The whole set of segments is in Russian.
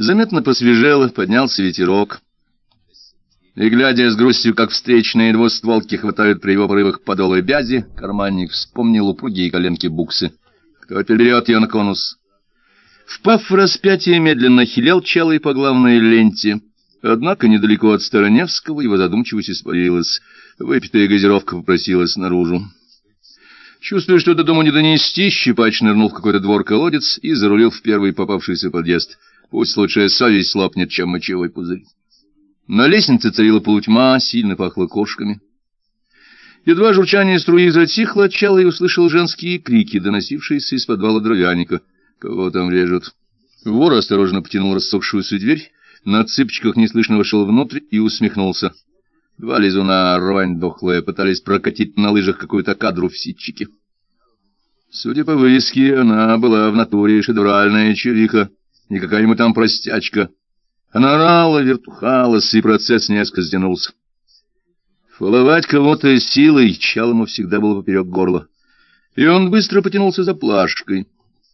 Заметно посвежело, поднялся ветерок. И, глядя с грустью, как встречные двустволки хватают при его порывах подолы бязи, карманник вспомнил упругие коленки буксы. Кто переберет ее на конус? Впав в распятие, медленно хилял чалый по главной ленте. Однако недалеко от Староневского его задумчивость испарилась. Выпитая газировка попросилась наружу. Чувствуя, что до дома не донести, щипач нырнул в какой-то двор-колодец и зарулил в первый попавшийся подъезд. Пусть лучшая совесть слопнет, чем мочевой пузырь. На лестнице царила полутьма, сильно пахло кошками. Едва журчание струи затихло, Чалый услышал женские крики, доносившиеся из подвала дровяника. Кого там режут? Вор осторожно потянул рассохшуюся дверь, на цыпочках неслышно вошел внутрь и усмехнулся. Два лизуна, рвань дохлая, пытались прокатить на лыжах какую-то кадру в ситчике. Судя по вывеске, она была в натуре шедуральная чувиха, не какая-нибудь там простячка. Она орала, вертухалась, и процесс несколько сдянулся. Фоловать кого-то силой Чалому всегда было поперек горла. И он быстро потянулся за плашкой.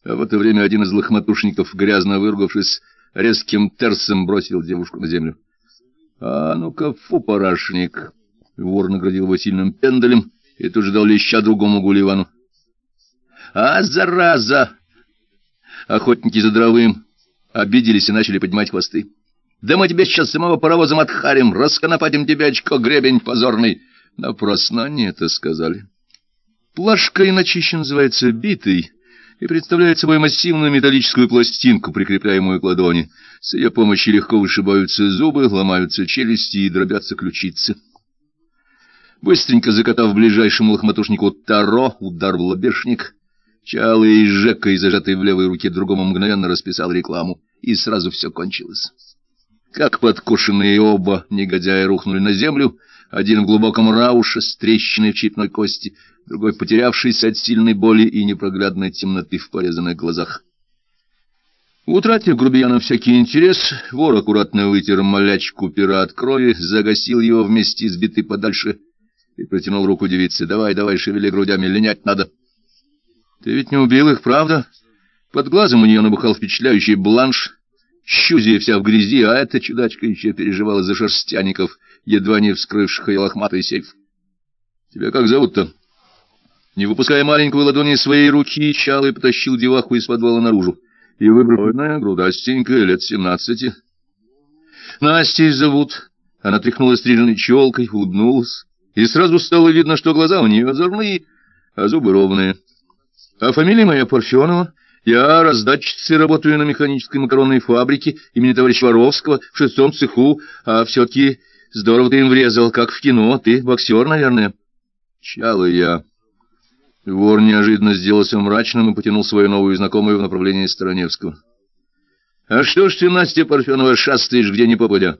А в это время один из лохматушников, грязно выругавшись, резким терсом бросил девушку на землю. — А ну-ка, фу, парашник! Вор наградил его сильным пендалем и тут же дал леща другому гуливану. — А, зараза! Охотники за дровым обиделись и начали поднимать хвосты. — Да мы тебе сейчас самого паровозом отхарим, расконопатим тебя, очко, гребень позорный! Напрасно они это сказали. Плашка иначе называется битой и представляет собой массивную металлическую пластинку, прикрепляемую к ладони. С ее помощью легко вышибаются зубы, ломаются челюсти и дробятся ключицы. Быстренько закатав ближайшему лохматушнику таро, удар в лобешник, Чалый и Жека, зажатый в левой руке другому, мгновенно расписал рекламу, и сразу все кончилось. Как подкушенные оба негодяи рухнули на землю, один в глубоком рауше с трещиной в черепной кости, другой потерявшийся от сильной боли и непроглядной темноты в порезанных глазах. Утратив грубияна всякий интерес, вор аккуратно вытер малячку пера от крови, загасил его вместе сбитый подальше и протянул руку девице. «Давай, давай, шевели грудями, линять надо». «Ты ведь не убил их, правда?» Под глазом у нее набухал впечатляющий бланш, щузия вся в грязи, а эта чудачка еще переживала за шерстяников, едва не вскрывших ее лохматый сейф. «Тебя как зовут-то?» Не выпуская маленькую ладони своей руки, Чалый потащил деваху из подвала наружу. И выбранная, грудастенькая, лет семнадцати. Настей зовут. Она тряхнула стриженной челкой, улыбнулась. И сразу стало видно, что глаза у нее озорные, а зубы ровные. А фамилия моя Парфенова. Я раздатчицей работаю на механической макаронной фабрике имени товарища Воровского в шестом цеху, а все-таки здорово ты им врезал, как в кино. Ты боксер, наверное. Чалый я. Вор неожиданно сделался мрачным и потянул свою новую знакомую в направлении Стороневского. — А что ж ты, Настя Парфенова, шастаешь где ни попадя?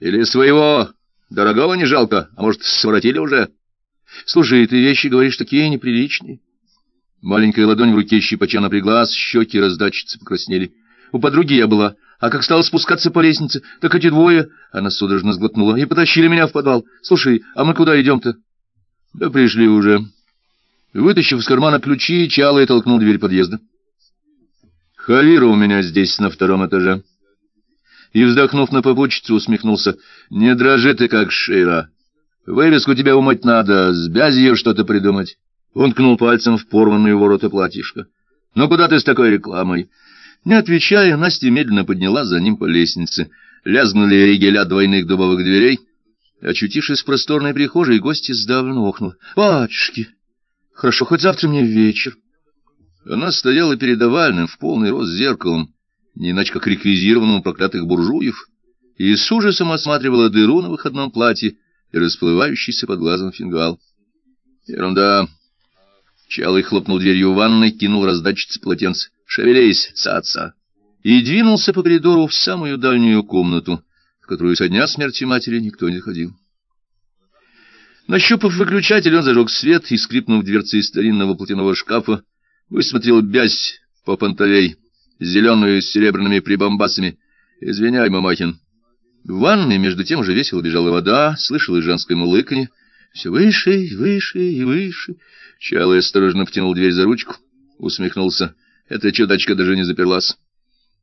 Или своего дорогого не жалко, а может, своротили уже? Слушай, ты вещи говоришь такие неприличные. Маленькая ладонь в руке щипача напряглась, щеки раздачицы покраснели. У подруги я была, а как стала спускаться по лестнице, так эти двое, она судорожно сглотнула, и потащили меня в подвал. Слушай, а мы куда идем-то? Да пришли уже. Вытащив из кармана ключи, Чалый толкнул дверь подъезда. «Халира у меня здесь, на втором этаже». И, вздохнув на попутчицу, усмехнулся. «Не дрожи ты, как Шира. Вывеску тебя умыть надо, с бязью что-то придумать». Он ткнул пальцем в порванные ворота платьишка. «Ну куда ты с такой рекламой?» Не отвечая, Настя медленно подняла за ним по лестнице. Лязгнули ригеля двойных дубовых дверей. Очутившись в просторной прихожей, гости сдавленно охнула. «Батюшки!» Хорошо, хоть завтра мне вечер. Она стояла перед овальным, в полный рост зеркалом, не иначе как реквизированным проклятых буржуев, и с ужасом осматривала дыру на выходном платье и расплывающийся под глазом фингал. Ерунда. Чалый хлопнул дверью ванной, кинул раздатчице полотенце. «Шевелись, цаца!» И двинулся по коридору в самую дальнюю комнату, в которую со дня смерти матери никто не ходил. Нащупав выключатель, он зажег свет и, скрипнув дверцы старинного платяного шкафа, высмотрел бязь по понтовей, зеленую с серебряными прибамбасами. «Извиняй, Мамахин». В ванной между тем уже весело бежала вода, слышал и женское мулыканье. Все выше и выше и выше. Чалый осторожно втянул дверь за ручку, усмехнулся. Эта чудачка даже не заперлась.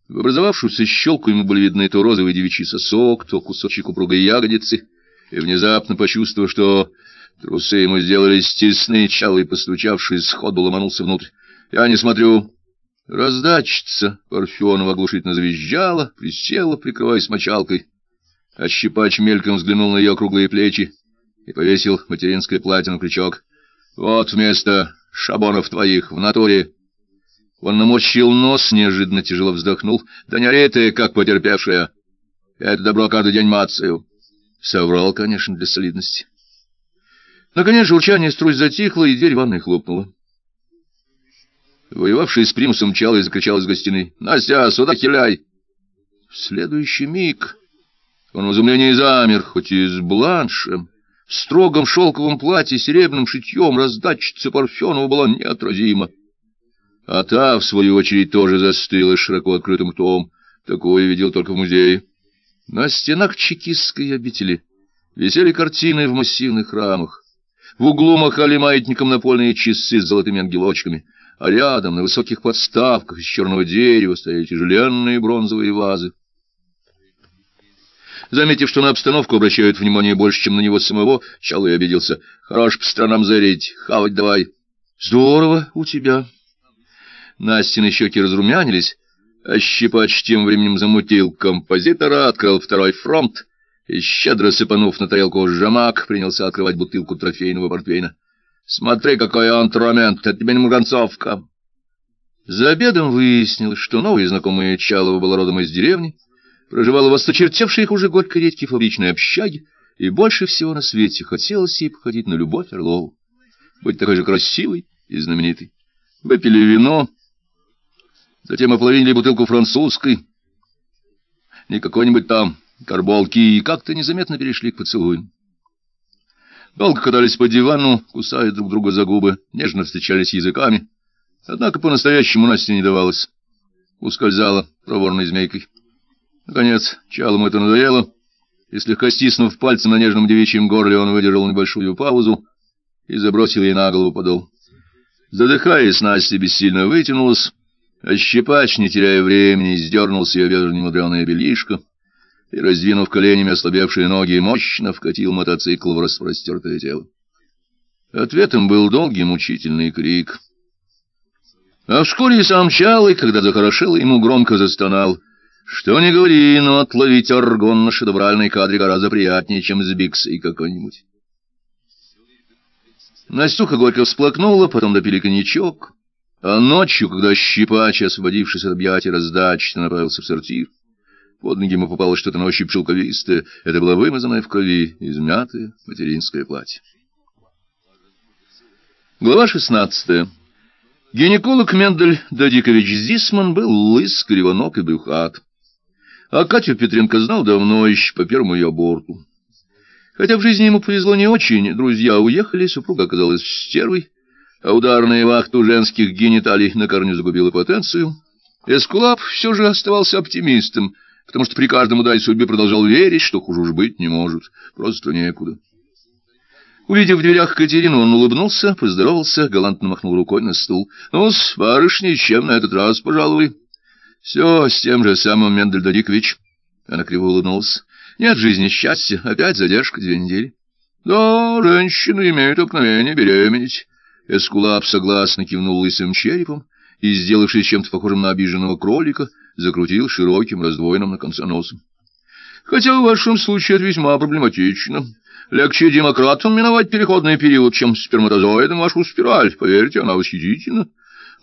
В образовавшуюся щелку ему были видны то розовый девичий сосок, то кусочек упругой ягодицы, и внезапно почувствовав, что трусы ему сделались тесны, чалый, постучавший, сходу ломанулся внутрь. «Я не смотрю». Раздачица Парфенова оглушительно завизжала, присела, прикрываясь мочалкой, а щипач мельком взглянул на ее круглые плечи и повесил материнское платье на крючок. «Вот вместо шабонов твоих в натуре он наморщил нос, неожиданно тяжело вздохнул. Да не ори ты, как потерпевшая. Это добро каждый день мацаю. Соврал, конечно, для солидности. Наконец журчание струй затихло, и дверь ванной хлопнула. Воевавший с примусом чал и закричал из гостиной. «Настя, сюда хиляй!» В следующий миг он в изумлении замер, хоть и с бланшем. В строгом шелковом платье серебряным шитьем раздатчица Парфенова была неотразима. А та, в свою очередь, тоже застыла широко открытым ртом. Такое видел только в музее. На стенах чекистской обители висели картины в массивных рамах. В углу махали маятником напольные часы с золотыми ангелочками, а рядом, на высоких подставках из черного дерева, стояли тяжеленные бронзовые вазы. Заметив, что на обстановку обращают внимание больше, чем на него самого, Чалый обиделся. «Хорош по сторонам зарить, хавать давай». «Здорово у тебя», Настины щеки разрумянились, а щипач тем временем замутил композитора, открыл второй фронт и, щедро сыпанув на тарелку жамак, принялся открывать бутылку трофейного портвейна. — Смотри, какой антрумент, это тебе не муганцовка. За обедом выяснилось, что новая знакомая Чалова была родом из деревни, проживала в осточертевшей уже горько редкие фабричной общаге, и больше всего на свете хотелось ей походить на Любовь Орлову, быть такой же красивой и знаменитой. Выпили вино, Затем ополовинили бутылку французской, не какой-нибудь там карболки, и как-то незаметно перешли к поцелуям. Долго катались по дивану, кусая друг друга за губы, нежно встречались языками. Однако по-настоящему Насте не давалось. Ускользала проворной змейкой. Наконец, чалому это надоело, и, слегка стиснув пальцем на нежном девичьем горле, он выдержал небольшую паузу и забросил ей на голову подол. Задыхаясь, Настя бессильно вытянулась, а щипач, не теряя времени, сдернул с ее бедер немудреное белишко и, раздвинув коленями ослабевшие ноги, мощно вкатил мотоцикл в распростертое тело. Ответом был долгий мучительный крик. А вскоре и сам Чалый, когда захорошело, ему громко застонал. Что не говори, но отловить аргон на шедевральной кадре гораздо приятнее, чем с биксой какой-нибудь. Настюха горько всплакнула, потом допили коньячок. А ночью, когда щипач, освободившись от объятий раздачи, направился в сортир, под ноги ему попало что-то на ощупь шелковистое. Это было вымазанное в крови, измятое материнское платье. Глава шестнадцатая. Гинеколог Мендель Дадикович Зисман был лыс, кривонок и брюхат. А Катю Петренко знал давно, еще по первому ее аборту. Хотя в жизни ему повезло не очень, друзья уехали, супруга оказалась стервой, а ударная вахта женских гениталий на корню загубила потенцию, Эскулап все же оставался оптимистом, потому что при каждом ударе судьбе продолжал верить, что хуже уж быть не может, просто некуда. Увидев в дверях Катерину, он улыбнулся, поздоровался, галантно махнул рукой на стул. — Ну-с, барышни, чем на этот раз пожалуй? — Все с тем же самым, Мендель Додикович. Она криво улыбнулась. — Нет жизни счастья, опять задержка две недели. — Да, женщины имеют обыкновение беременеть. Эскулап согласно кивнул лысым черепом и, сделавшись чем-то похожим на обиженного кролика, закрутил широким, раздвоенным на конце носом. Хотя в вашем случае это весьма проблематично. Легче демократам миновать переходный период, чем сперматозоидам вашу спираль. Поверьте, она восхитительна.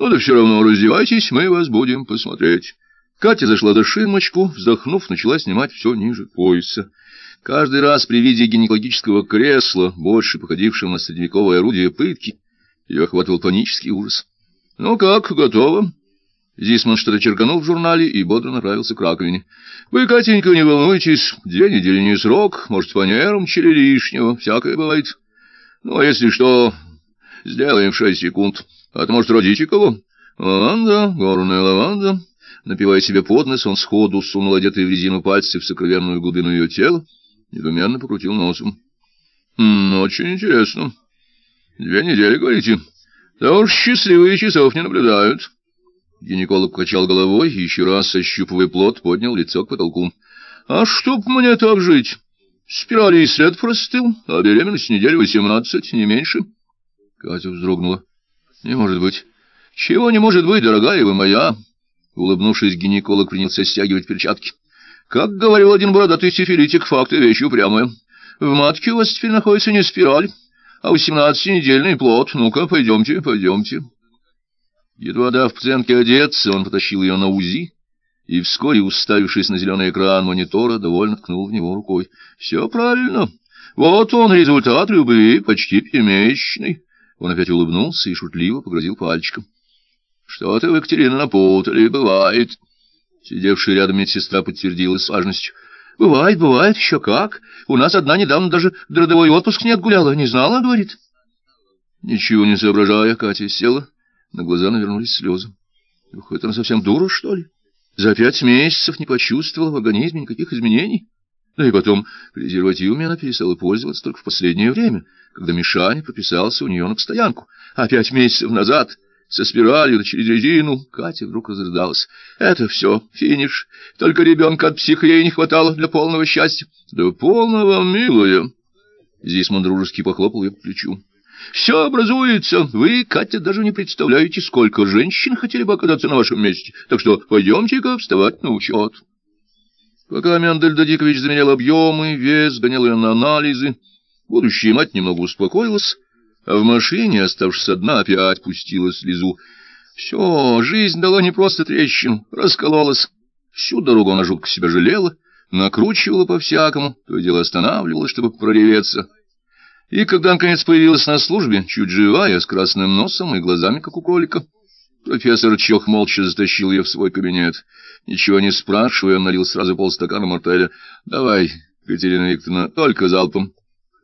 Но да все равно раздевайтесь, мы вас будем посмотреть. Катя зашла за ширмочку, вздохнув, начала снимать все ниже пояса. Каждый раз при виде гинекологического кресла, больше походившего на средневековое орудие пытки, ее охватывал панический ужас. — Ну как, готово? Зисман что-то черканул в журнале и бодро направился к раковине. — Вы, Катенька, не волнуйтесь, две недели не срок, может, по нервничали лишнего, всякое бывает. Ну, а если что, сделаем в шесть секунд. А то, может, родите кого? Лаванда, горная лаванда. Напивая себе под нос, он сходу сунул одетые в резину пальцы в сокровенную глубину ее тела, недуменно покрутил носом. — Очень интересно. — Две недели, говорите? Да уж счастливые часов не наблюдают. Гинеколог качал головой и еще раз, ощупывая плод, поднял лицо к потолку. — А чтоб мне так жить? Спирали и след простыл, а беременность недель восемнадцать, не меньше. Катя вздрогнула. — Не может быть. — Чего не может быть, дорогая вы моя? Улыбнувшись, гинеколог принялся стягивать перчатки. — Как говорил один бородатый сифилитик, факты вещи упрямые. В матке у вас теперь находится не спираль, а восемнадцатинедельный плод. Ну-ка, пойдемте, пойдемте. Едва дав пациентке одеться, он потащил ее на УЗИ, и вскоре, уставившись на зеленый экран монитора, довольно ткнул в него рукой. — Все правильно. Вот он, результат любви, почти пятимесячный. Он опять улыбнулся и шутливо погрозил пальчиком. — Что ты, Екатерина, напутали, бывает. Сидевшая рядом медсестра подтвердила с важностью. — Бывает, бывает, еще как. У нас одна недавно даже родовой отпуск не отгуляла, не знала, говорит. Ничего не соображая, Катя села на глаза навернулись слезы. Выходит, она совсем дура, что ли? За пять месяцев не почувствовала в организме никаких изменений. Да и потом, презервативами она перестала пользоваться только в последнее время, когда Мишаня прописался у нее на постоянку. А пять месяцев назад, со спиралью через резину, Катя вдруг разрыдалась. Это все, финиш. Только ребенка от психа не хватало для полного счастья. Да полного, милая. Зисман дружески похлопал ее по плечу. Все образуется. Вы, Катя, даже не представляете, сколько женщин хотели бы оказаться на вашем месте. Так что пойдемте-ка вставать на учет. Пока Мендель Дадикович замерял объемы, вес, гонял ее на анализы, будущая мать немного успокоилась, а в машине, оставшись одна, опять пустила слезу. Все, жизнь дала не просто трещину, раскололась. Всю дорогу она жутко себя жалела, накручивала по-всякому, то и дело останавливалась, чтобы прореветься. И когда, наконец, появилась на службе, чуть живая, с красным носом и глазами, как у кролика, профессор Чох молча затащил ее в свой кабинет. Ничего не спрашивая, он налил сразу полстакана мартеля. — Давай, Катерина Викторовна, только залпом.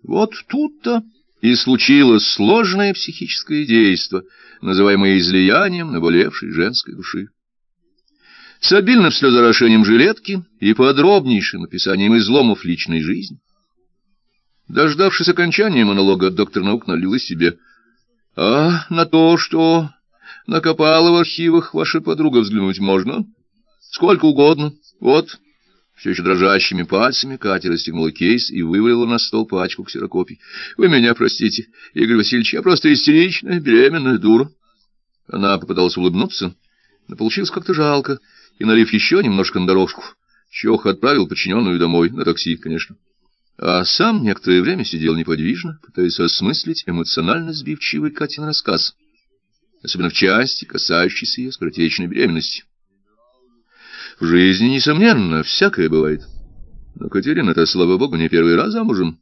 Вот тут-то и случилось сложное психическое действо, называемое излиянием наболевшей женской души. С обильным слезорошением жилетки и подробнейшим описанием изломов личной жизни, Дождавшись окончания монолога, доктор наук налил себе. — А на то, что накопала в архивах ваша подруга, взглянуть можно? — Сколько угодно. Вот. Все еще дрожащими пальцами Катя расстегнула кейс и вывалила на стол пачку ксерокопий. — Вы меня простите, Игорь Васильевич, я просто истеричная, беременная дура. Она попыталась улыбнуться, но получилось как-то жалко, и, налив еще немножко на дорожку, Чох отправил подчиненную домой, на такси, конечно а сам некоторое время сидел неподвижно, пытаясь осмыслить эмоционально сбивчивый Катин рассказ, особенно в части, касающейся ее скоротечной беременности. В жизни, несомненно, всякое бывает. Но Катерина-то, слава богу, не первый раз замужем.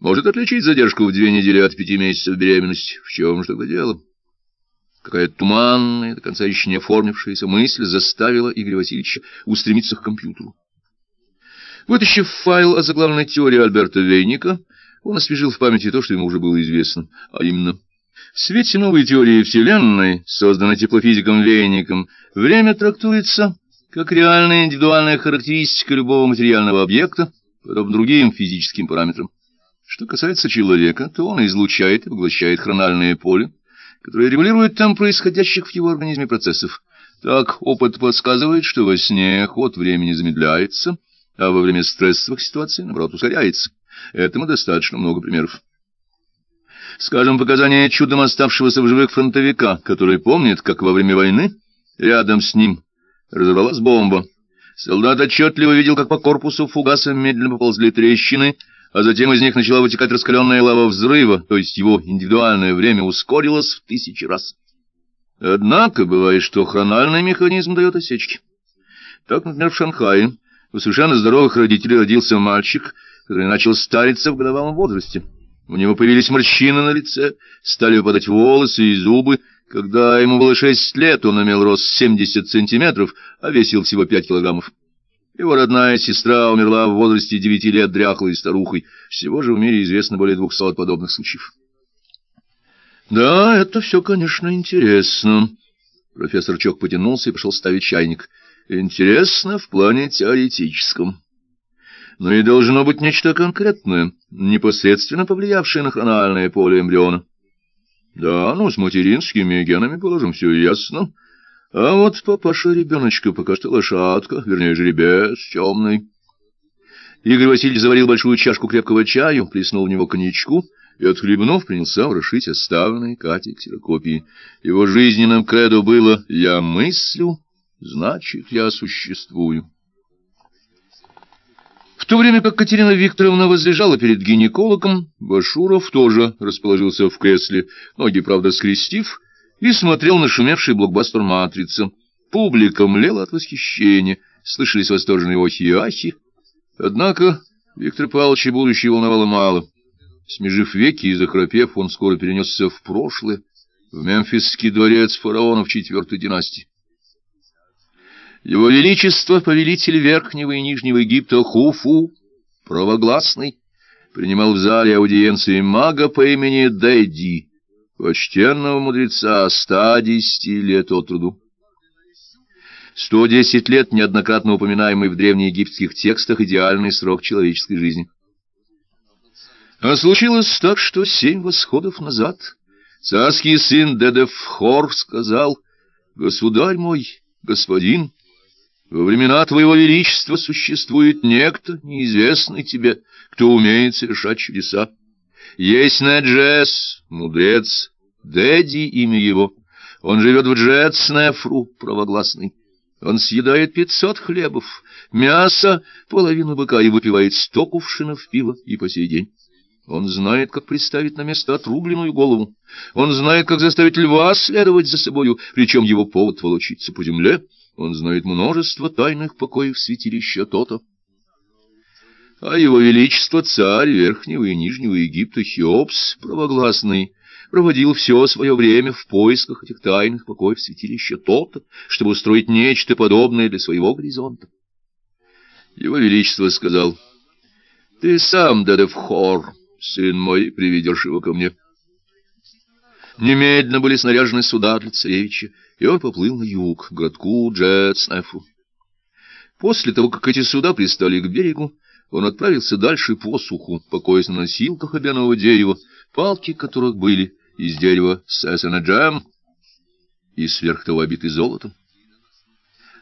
Может отличить задержку в две недели от пяти месяцев беременности. В чем же тогда дело? Какая-то туманная, до конца еще не оформившаяся мысль заставила Игоря Васильевича устремиться к компьютеру. Вытащив файл о заглавной теории Альберта Вейника, он освежил в памяти то, что ему уже было известно, а именно... В свете новой теории Вселенной, созданной теплофизиком Вейником, время трактуется как реальная индивидуальная характеристика любого материального объекта, подобно другим физическим параметрам. Что касается человека, то он излучает и поглощает хрональное поле, которое регулирует темп происходящих в его организме процессов. Так опыт подсказывает, что во сне ход времени замедляется — а во время стрессовых ситуаций, наоборот, ускоряется. Этому достаточно много примеров. Скажем, показания чудом оставшегося в живых фронтовика, который помнит, как во время войны рядом с ним разорвалась бомба. Солдат отчетливо видел, как по корпусу фугаса медленно поползли трещины, а затем из них начала вытекать раскаленная лава взрыва, то есть его индивидуальное время ускорилось в тысячи раз. Однако бывает, что хрональный механизм дает осечки. Так, например, в Шанхае у совершенно здоровых родителей родился мальчик, который начал стариться в годовалом возрасте. У него появились морщины на лице, стали выпадать волосы и зубы. Когда ему было шесть лет, он имел рост семьдесят сантиметров, а весил всего пять килограммов. Его родная сестра умерла в возрасте девяти лет дряхлой старухой. Всего же в мире известно более двухсот подобных случаев. Да, это все, конечно, интересно. Профессор Чок потянулся и пошел ставить чайник. Интересно в плане теоретическом. Но и должно быть нечто конкретное, непосредственно повлиявшее на хрональное поле эмбриона. Да, ну, с материнскими генами, положим, все ясно. А вот папаша ребеночка пока что лошадка, вернее, жеребец темный. Игорь Васильевич заварил большую чашку крепкого чаю, плеснул в него коньячку и, отхлебнув, принялся ворошить оставленные Катей ксерокопии. Его жизненным кредо было «я мыслю, значит, я существую». То время как Катерина Викторовна возлежала перед гинекологом, Башуров тоже расположился в кресле, ноги, правда, скрестив, и смотрел на шумевший блокбастер «Матрица». Публика млела от восхищения, слышались восторженные охи и ахи. Однако Виктор Павлович будущее волновало мало. Смежив веки и захрапев, он скоро перенесся в прошлое, в Мемфисский дворец фараонов четвертой династии. Его Величество, повелитель Верхнего и Нижнего Египта Хуфу, правогласный, принимал в зале аудиенции мага по имени Дэдди, почтенного мудреца ста десяти лет от труду. Сто десять лет, неоднократно упоминаемый в древнеегипетских текстах, идеальный срок человеческой жизни. А случилось так, что семь восходов назад царский сын Дедефхор сказал, «Государь мой, господин, во времена твоего величества существует некто, неизвестный тебе, кто умеет совершать чудеса. Есть Неджес, мудрец, Дэдди имя его. Он живет в Джетснефру, правогласный. Он съедает пятьсот хлебов, мясо, половину быка и выпивает сто кувшинов пива и по сей день. Он знает, как представить на место отрубленную голову. Он знает, как заставить льва следовать за собою, причем его повод волочиться по земле. Он знает множество тайных покоев святилища То-то. А его величество царь Верхнего и Нижнего Египта Хеопс, правогласный, проводил все свое время в поисках этих тайных покоев святилища То-то, чтобы устроить нечто подобное для своего горизонта. Его величество сказал, — Ты сам, Дадевхор, сын мой, приведешь его ко мне. Немедленно были снаряжены суда для царевича, и он поплыл на юг, к городку Джетснефу. После того, как эти суда пристали к берегу, он отправился дальше по суху, покоясь на носилках обяного дерева, палки которых были из дерева сессенаджем и сверх того обиты золотом.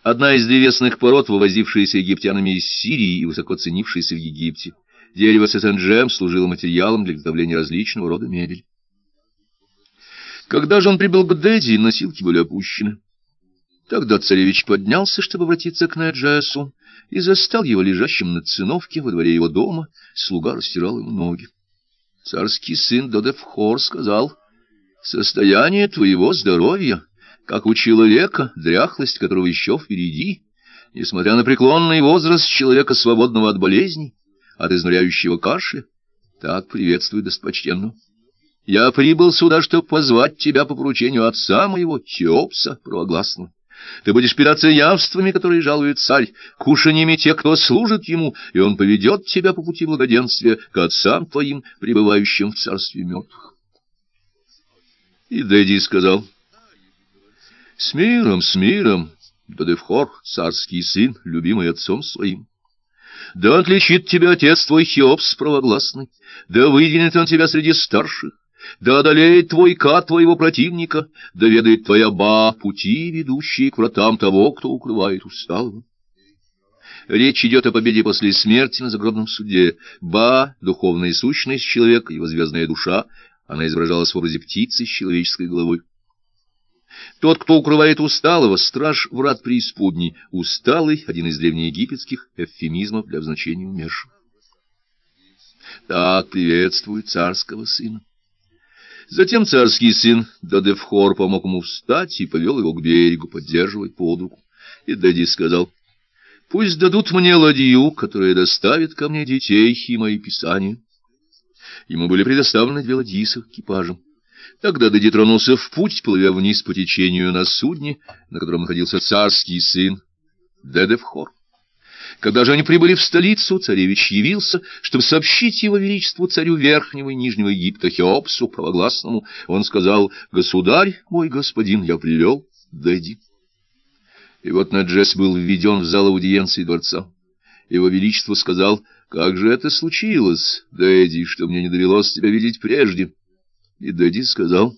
Одна из древесных пород, вывозившаяся египтянами из Сирии и высоко ценившаяся в Египте. Дерево сессенджем служило материалом для изготовления различного рода мебели. Когда же он прибыл к Дэдди, носилки были опущены. Тогда царевич поднялся, чтобы обратиться к Неджесу, и застал его лежащим на циновке во дворе его дома, слуга растирал ему ноги. Царский сын Додефхор сказал, «Состояние твоего здоровья, как у человека, дряхлость которого еще впереди, несмотря на преклонный возраст человека, свободного от болезней, от изнуряющего кашля, так приветствует достопочтенного. Я прибыл сюда, чтобы позвать тебя по поручению отца моего, Теопса, правогласного. Ты будешь питаться явствами, которые жалует царь, кушаньями тех, кто служит ему, и он поведет тебя по пути благоденствия к отцам твоим, пребывающим в царстве мертвых. И Дэдди сказал, — С миром, с миром, Бадевхор, царский сын, любимый отцом своим. Да отличит тебя отец твой Хеопс правогласный, да выдвинет он тебя среди старших, да одолеет твой ка твоего противника, да ведает твоя ба пути, ведущие к вратам того, кто укрывает усталого. Речь идет о победе после смерти на загробном суде. Ба — духовная сущность человека, его звездная душа, она изображалась в образе птицы с человеческой головой. Тот, кто укрывает усталого, страж врат преисподней, усталый — один из древнеегипетских эвфемизмов для обозначения умершего. Так приветствует царского сына. Затем царский сын Дадевхор помог ему встать и повел его к берегу, поддерживать под руку. И Дади сказал, — Пусть дадут мне ладью, которая доставит ко мне детей и мои писания. Ему были предоставлены две ладьи с экипажем. Тогда Дади тронулся в путь, плывя вниз по течению на судне, на котором находился царский сын Дедевхор. Когда же они прибыли в столицу, царевич явился, чтобы сообщить его величеству царю Верхнего и Нижнего Египта Хеопсу, правогласному. Он сказал, «Государь, мой господин, я привел Дэдди». И вот Наджес был введен в зал аудиенции дворца. Его величество сказал, «Как же это случилось, Дэдди, что мне не довелось тебя видеть прежде?» И Дэдди сказал,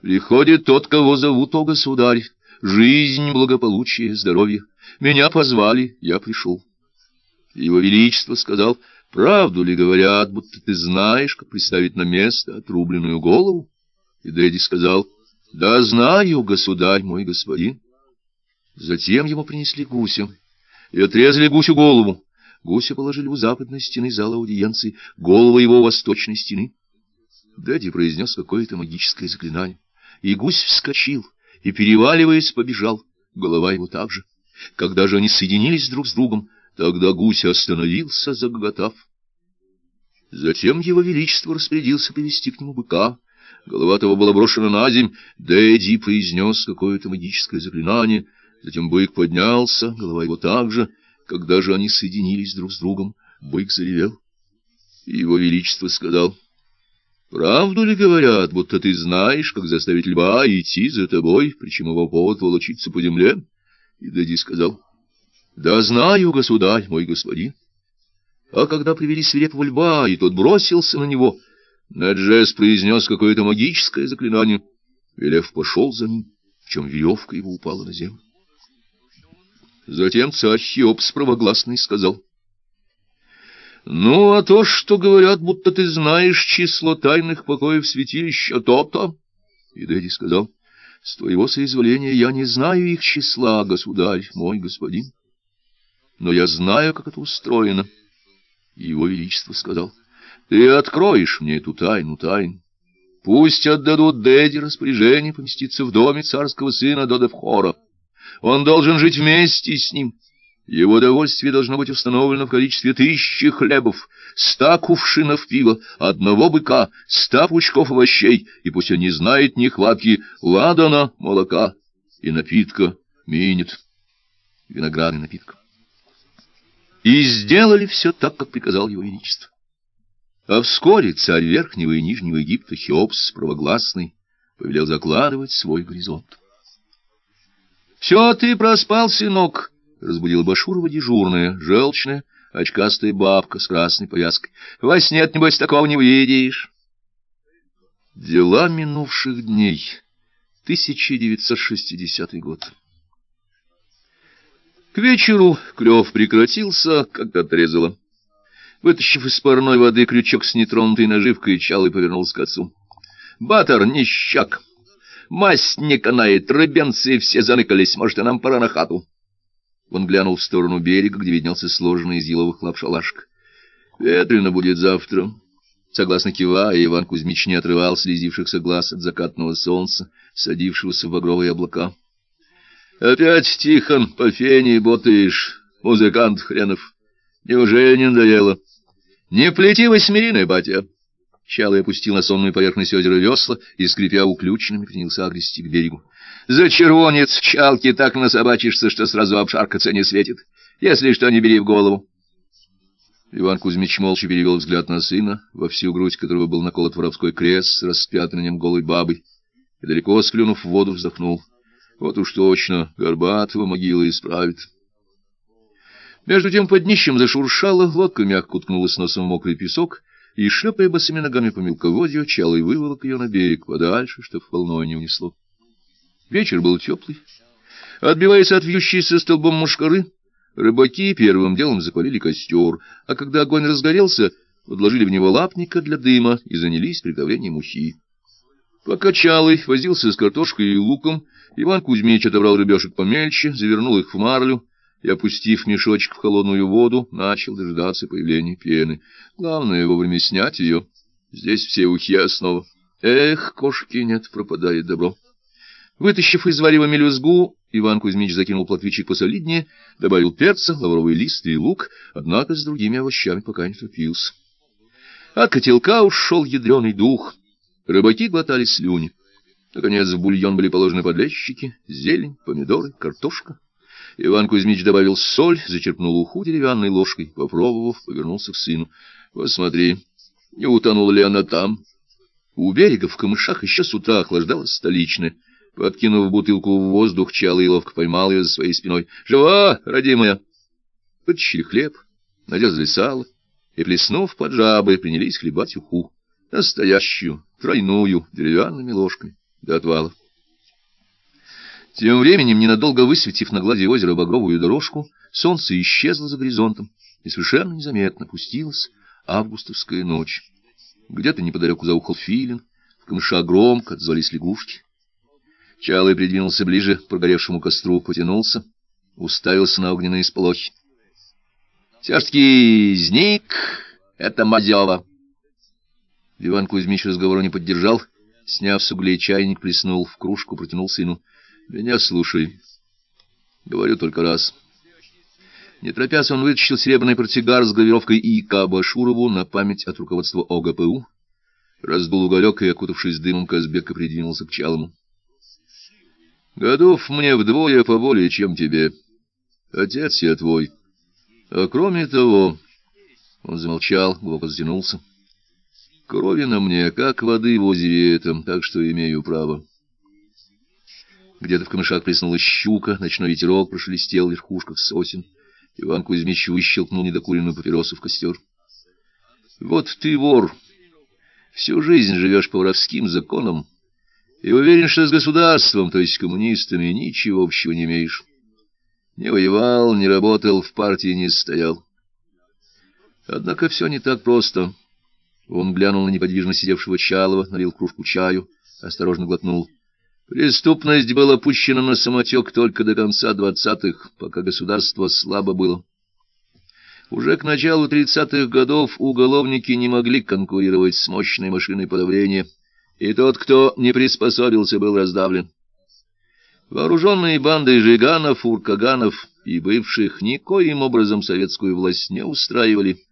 «Приходит тот, кого зовут, о государь, жизнь, благополучие, здоровье. Меня позвали, я пришел. Его Величество сказал, правду ли говорят, будто ты знаешь, как приставить на место отрубленную голову? И Дэдди сказал, да знаю, государь мой господин. Затем ему принесли гуся и отрезали гусю голову. Гуся положили у западной стены зала аудиенции, голову его у восточной стены. Дэдди произнес какое-то магическое заклинание, и гусь вскочил и, переваливаясь, побежал. Голова его также. Когда же они соединились друг с другом, тогда гусь остановился, заготав. Затем его величество распорядился привести к нему быка. Голова того была брошена на земь. Дэдди произнес какое-то магическое заклинание. Затем бык поднялся, голова его также. Когда же они соединились друг с другом, бык заревел. Его величество сказал, «Правду ли говорят, будто ты знаешь, как заставить льва идти за тобой, причем его повод волочиться по земле?» И Дэдди сказал, «Да знаю, государь, мой господин». А когда привели свирепого льва, и тот бросился на него, Наджес произнес какое-то магическое заклинание, и лев пошел за ним, в чем веревка его упала на землю. Затем царь Хиопс правогласный сказал, «Ну, а то, что говорят, будто ты знаешь число тайных покоев святилища, то-то». И Дэдди сказал, «С твоего соизволения я не знаю их числа, государь, мой господин, но я знаю, как это устроено». Его величество сказал, «Ты откроешь мне эту тайну тайн. Пусть отдадут Дэдди распоряжение поместиться в доме царского сына Додевхора». Он должен жить вместе с ним. Его довольствие должно быть установлено в количестве тысячи хлебов, ста кувшинов пива, одного быка, ста пучков овощей, и пусть он не знает нехватки ладана, молока и напитка минет, виноградный напитка. И сделали все так, как приказал его величество. А вскоре царь Верхнего и Нижнего Египта Хеопс, правогласный, повелел закладывать свой горизонт. Все ты проспал, сынок, — разбудила Башурова дежурная, желчная, очкастая бабка с красной повязкой. Во сне, небось, такого не увидишь. Дела минувших дней. 1960 год. К вечеру клев прекратился, как отрезало. Вытащив из парной воды крючок с нетронутой наживкой, Чалый повернулся к отцу. — Батор, нищак! Масть не канает, рыбенцы все заныкались, может, и нам пора на хату. Он глянул в сторону берега, где виднелся сложенный из еловых лап шалашка. Ветрено будет завтра. Согласно кивая, Иван Кузьмич не отрывал слезившихся глаз от закатного солнца, садившегося в багровые облака. — Опять, Тихон, по ботаешь, музыкант хренов. Неужели не надоело? — Не плети восьмерины, батя. Чалый опустил на сонную поверхность озера весла и, скрипя уключенными, принялся огрести к берегу. — За червонец в чалке так насобачишься, что сразу обшаркаться не светит. Если что, не бери в голову. Иван Кузьмич молча перевел взгляд на сына, во всю грудь которого был наколот воровской крест с распятой на нем голой бабой, и, далеко сплюнув в воду, вздохнул. Вот уж точно, Горбатова могила исправит. Между тем под днищем зашуршало, лодка мягко уткнулась носом в мокрый песок, и, шлепая босыми ногами по мелководью, Чалый выволок ее на берег подальше, чтоб волной не унесло. Вечер был теплый. Отбиваясь от вьющейся столбом мушкары, рыбаки первым делом запалили костер, а когда огонь разгорелся, подложили в него лапника для дыма и занялись приготовлением ухи. Пока Чалый возился с картошкой и луком, Иван Кузьмич отобрал рыбешек помельче, завернул их в марлю, и, опустив мешочек в холодную воду, начал дожидаться появления пены. Главное — вовремя снять ее. Здесь все ухи основа. Эх, кошки нет, пропадает добро. Вытащив из варева мелюзгу, Иван Кузьмич закинул плотвичек посолиднее, добавил перца, лавровый лист и лук, однако с другими овощами пока не топился. От котелка ушел ядреный дух. Рыбаки глотали слюни. Наконец в бульон были положены подлещики, зелень, помидоры, картошка. Иван Кузьмич добавил соль, зачерпнул уху деревянной ложкой, попробовав, повернулся к сыну. — Посмотри, не утонула ли она там? У берега в камышах еще с утра охлаждалась столичная. Подкинув бутылку в воздух, Чалый ловко поймал ее за своей спиной. — Жива, родимая! Вытащили хлеб, надезали сало и, плеснув под жабы, принялись хлебать уху. Настоящую, тройную, деревянными ложками, до отвала. Тем временем, ненадолго высветив на глади озера багровую дорожку, солнце исчезло за горизонтом, и совершенно незаметно пустилась августовская ночь. Где-то неподалеку заухал филин, в камыша громко отзвались лягушки. Чалый придвинулся ближе к прогоревшему костру, потянулся, уставился на огненные сполохи. — Тяжкий зник — это Мазева. Иван Кузьмич разговора не поддержал, сняв с углей чайник, плеснул в кружку, протянул сыну. — Меня слушай. Говорю только раз. Не торопясь, он вытащил серебряный портсигар с гравировкой И.К. Башурову на память от руководства ОГПУ, раздул уголек и, окутавшись дымом, Казбека придвинулся к Чалому. — Годов мне вдвое поболее, чем тебе. Отец я твой. А кроме того... Он замолчал, глубоко затянулся. Крови на мне, как воды в озере этом, так что имею право. Где-то в камышах плеснула щука, ночной ветерок прошелестел в верхушках сосен. Иван Кузьмич выщелкнул недокуренную папиросу в костер. — Вот ты вор. Всю жизнь живешь по воровским законам и уверен, что с государством, то есть с коммунистами, ничего общего не имеешь. Не воевал, не работал, в партии не стоял. Однако все не так просто. Он глянул на неподвижно сидевшего Чалова, налил кружку чаю, осторожно глотнул. Преступность была пущена на самотек только до конца двадцатых, пока государство слабо было. Уже к началу тридцатых годов уголовники не могли конкурировать с мощной машиной подавления, и тот, кто не приспособился, был раздавлен. Вооруженные банды жиганов, уркаганов и бывших никоим образом советскую власть не устраивали.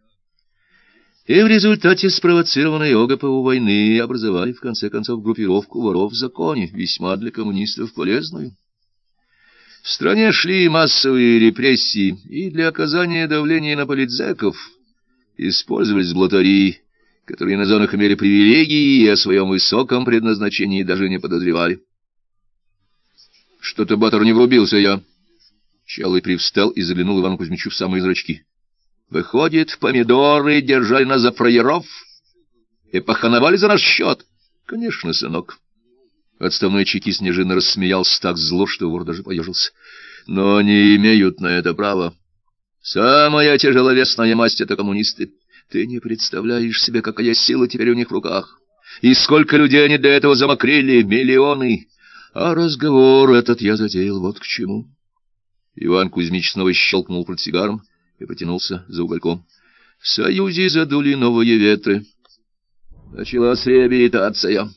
И в результате спровоцированной ОГПУ войны образовали, в конце концов, группировку воров в законе, весьма для коммунистов полезную. В стране шли массовые репрессии, и для оказания давления на политзеков использовались блатари, которые на зонах имели привилегии и о своем высоком предназначении даже не подозревали. Что-то Батор не врубился я. Чалый привстал и заглянул Ивану Кузьмичу в самые зрачки. Выходит, помидоры держали нас за фраеров и похановали за наш счет. Конечно, сынок. Отставной чекист неожиданно рассмеялся так зло, что вор даже поежился. Но они имеют на это право. Самая тяжеловесная масть — это коммунисты. Ты не представляешь себе, какая сила теперь у них в руках. И сколько людей они до этого замокрили, миллионы. А разговор этот я затеял вот к чему. Иван Кузьмич снова щелкнул портсигаром и потянулся за угольком. В Союзе задули новые ветры. Началась реабилитация.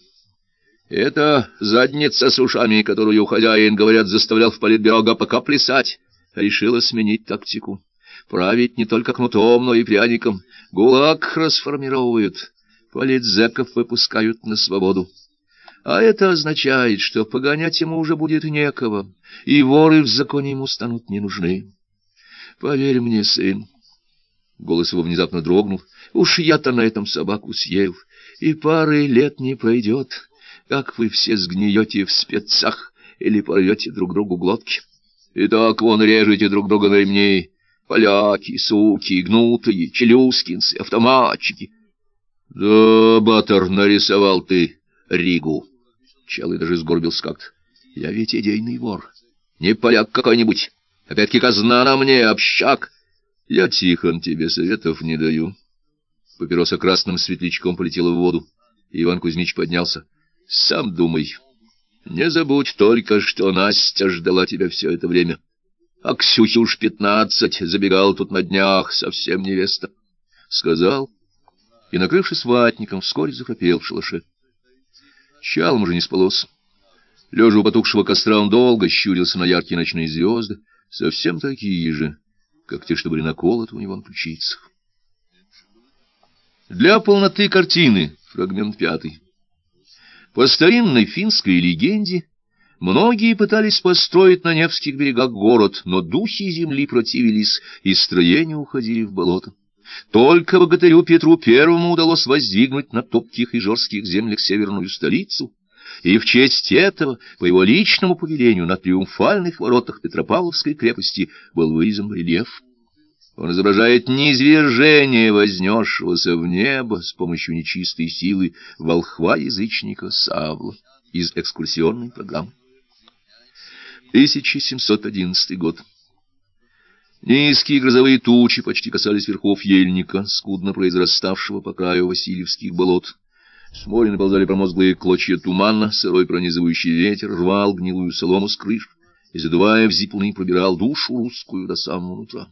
Это задница с ушами, которую хозяин, говорят, заставлял в политбюро ГПК плясать, решила сменить тактику. Править не только кнутом, но и пряником. ГУЛАГ расформировывают, политзеков выпускают на свободу. А это означает, что погонять ему уже будет некого, и воры в законе ему станут не нужны. Поверь мне, сын. Голос его внезапно дрогнул. Уж я-то на этом собаку съел, и пары лет не пройдет, как вы все сгниете в спецах или порвете друг другу глотки. И так вон режете друг друга на ремни. Поляки, суки, гнутые, челюскинцы, автоматчики. Да, Батор, нарисовал ты Ригу. Челый даже сгорбился как-то. Я ведь идейный вор. Не поляк какой-нибудь. Опять-таки казна на мне, общак. Я, Тихон, тебе советов не даю. Папироса красным светлячком полетела в воду. Иван Кузьмич поднялся. Сам думай. Не забудь только, что Настя ждала тебя все это время. А Ксюхе уж пятнадцать, забегал тут на днях, совсем невеста. Сказал, и, накрывшись ватником, вскоре захрапел в шалаше. Чалом уже не спалось. Лежа у потухшего костра, он долго щурился на яркие ночные звезды, совсем такие же, как те, что были наколоты у него на ключицах. Для полноты картины, фрагмент пятый. По старинной финской легенде, многие пытались построить на Невских берегах город, но духи земли противились, и строения уходили в болото. Только богатырю Петру Первому удалось воздвигнуть на топких и жестких землях северную столицу, и в честь этого, по его личному повелению, на триумфальных воротах Петропавловской крепости был вырезан рельеф. Он изображает низвержение вознесшегося в небо с помощью нечистой силы волхва-язычника Савла из экскурсионной программы. 1711 год. Низкие грозовые тучи почти касались верхов ельника, скудно произраставшего по краю Васильевских болот. С моря наползали промозглые клочья тумана, сырой пронизывающий ветер рвал гнилую солому с крыш и, задувая в зиплный, пробирал душу русскую до самого утра.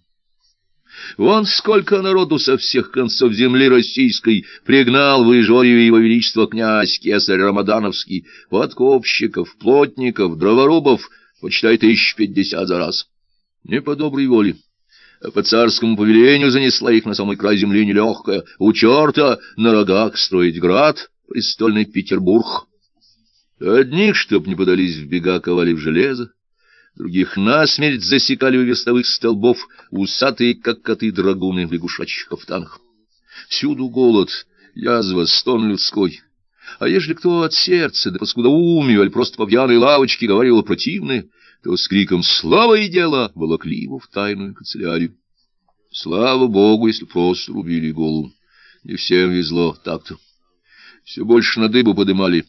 Вон сколько народу со всех концов земли российской пригнал в Ижорье его величество князь Кесарь Рамадановский, подкопщиков, плотников, дроворубов, почитай тысяч пятьдесят за раз. Не по доброй воле, а по царскому повелению занесла их на самый край земли нелегкая, у черта на рогах строить град, престольный Петербург. Одних, чтоб не подались в бега, ковали в железо, других насмерть засекали у верстовых столбов усатые, как коты, драгуны в лягушачьих кафтанах. Всюду голод, язва, стон людской. А ежели кто от сердца, да по скудоумию, просто по пьяной лавочке говорил противное, то с криком «Слава и дело!» волокли его в тайную канцелярию. Слава Богу, если просто рубили голову. Не всем везло так-то. Все больше на дыбу подымали,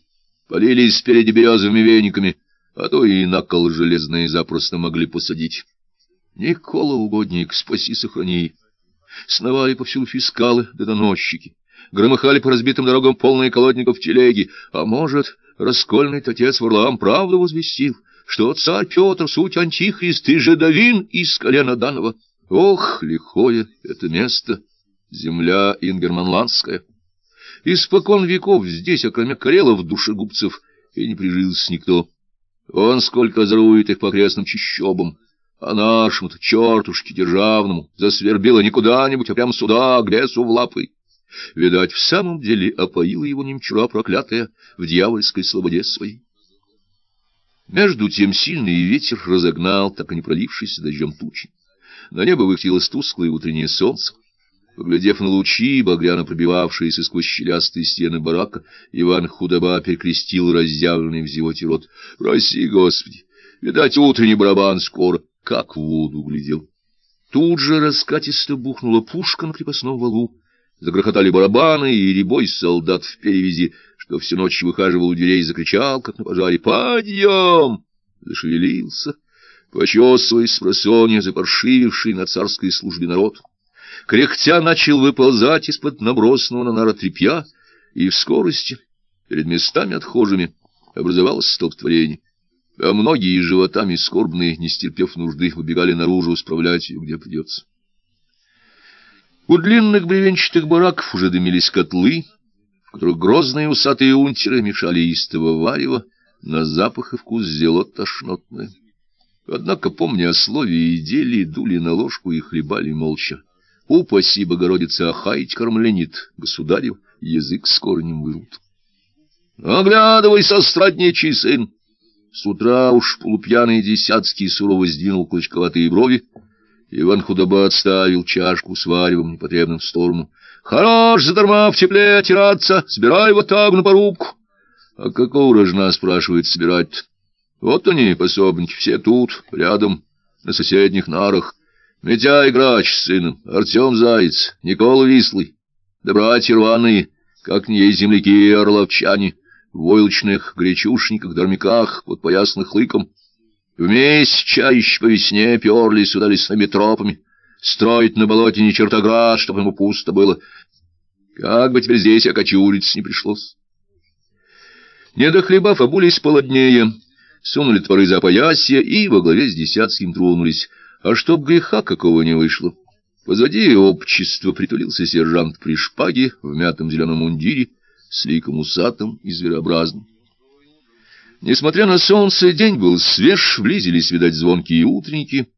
полились спереди березовыми вениками, а то и на кол железные запросто могли посадить. Никола угодник, спаси, сохрани. Сновали повсюду фискалы да доносчики, громыхали по разбитым дорогам полные колодников телеги, а может, раскольный отец Варлаам правду возвестил, что царь Петр — суть антихрист и жидовин из колена данного. Ох, лихое это место, земля ингерманландская! Испокон веков здесь, окромя карелов душегубцев, и не прижился никто. Он сколько зарует их по окрестным чащобам, а нашему-то чертушке державному засвербило не куда-нибудь, а прямо сюда, к лесу в лапы. Видать, в самом деле опоила его немчура проклятая в дьявольской слободе своей. Между тем сильный ветер разогнал, так и не пролившийся дождем тучи. На небо выкатилось тусклое утреннее солнце. Поглядев на лучи, багряно пробивавшиеся сквозь щелястые стены барака, Иван худоба перекрестил разъявленный в зевоте рот. — Проси, Господи! Видать, утренний барабан скоро, как в воду глядел. Тут же раскатисто бухнула пушка на крепостном валу. Загрохотали барабаны, и рябой солдат в перевязи, что всю ночь выхаживал у дверей, закричал, как на пожаре, «Подъем!» Зашевелился, почесываясь с просонья, запаршививший на царской службе народ кряхтя начал выползать из-под набросанного на нара тряпья, и в скорости, перед местами отхожими, образовалось столпотворение. А многие животами скорбные, не стерпев нужды, выбегали наружу справлять ее, где придется. У длинных бревенчатых бараков уже дымились котлы, в которых грозные усатые унтеры мешали истово варево, на запах и вкус зело тошнотное. Однако, помня о слове и деле, дули на ложку и хлебали молча. Упаси, Богородица, охаять кормленит, государев язык с корнем вырут. Оглядывайся, страдничий сын! С утра уж полупьяный десятский сурово сдвинул клочковатые брови. Иван худоба отставил чашку с варевом непотребным в сторону. — Хорош задарма в тепле отираться, собирай вот так на порубку. — А какого рожна, спрашивает, собирать -то? Вот они, пособники, все тут, рядом, на соседних нарах. Митяй Грач с сыном, Артем Заяц, Никола Вислый, да братья рваные, как не есть земляки и орловчане, в войлочных гречушниках, дармяках, под поясных лыком. Вместе чаще по весне перли сюда лесными тропами, строить на болоте не чертоград, чтобы ему пусто было. Как бы теперь здесь окочуриться не пришлось. Не дохлебав, обулись полоднее, сунули творы за поясье и во главе с десятским тронулись — а чтоб греха какого не вышло. Позади общества притулился сержант при шпаге в мятом зеленом мундире с ликом усатым и зверообразным. Несмотря на солнце, день был свеж, близились, видать, звонкие утренники,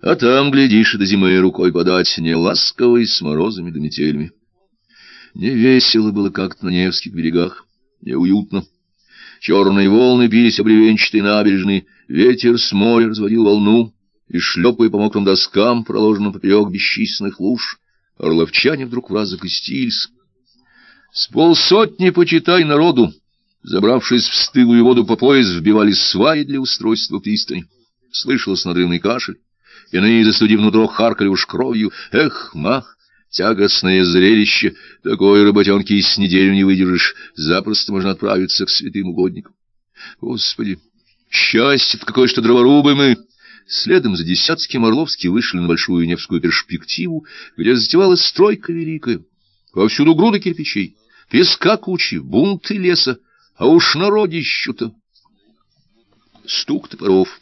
а там, глядишь, до зимы рукой подать, не ласковый, с морозами да метелями. Не весело было как-то на Невских берегах, неуютно. Черные волны бились об бревенчатой набережной, ветер с моря разводил волну, и, шлепая по мокрым доскам, проложенным поперек бесчисленных луж, орловчане вдруг в раз закостились. С полсотни, почитай, народу, забравшись в стылую воду по пояс, вбивали сваи для устройства пристани. Слышался надрывный кашель, иные, застудив нутро, харкали уж кровью. Эх, мах! Тягостное зрелище, такой работенки с неделю не выдержишь, запросто можно отправиться к святым угодникам. Господи, Счастье, в какое что дроворубы мы! Следом за Десятским Орловский вышли на большую Невскую перспективу, где затевалась стройка великая. Повсюду груды кирпичей, песка кучи, бунты леса, а уж народищу-то. Стук топоров,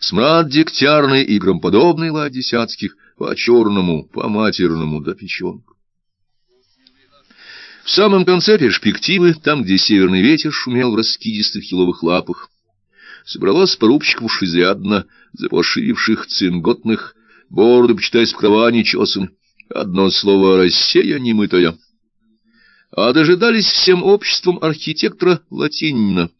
смрад дегтярный и громподобный лад десятских, по-черному, по-матерному, до печенка. В самом конце перспективы, там, где северный ветер шумел в раскидистых хиловых лапах, собралось порубщиков изрядно, запошивших, цинготных, бороды, почитай, с крова нечесаны. Одно слово «Россия немытая». А дожидались всем обществом архитектора Латинина.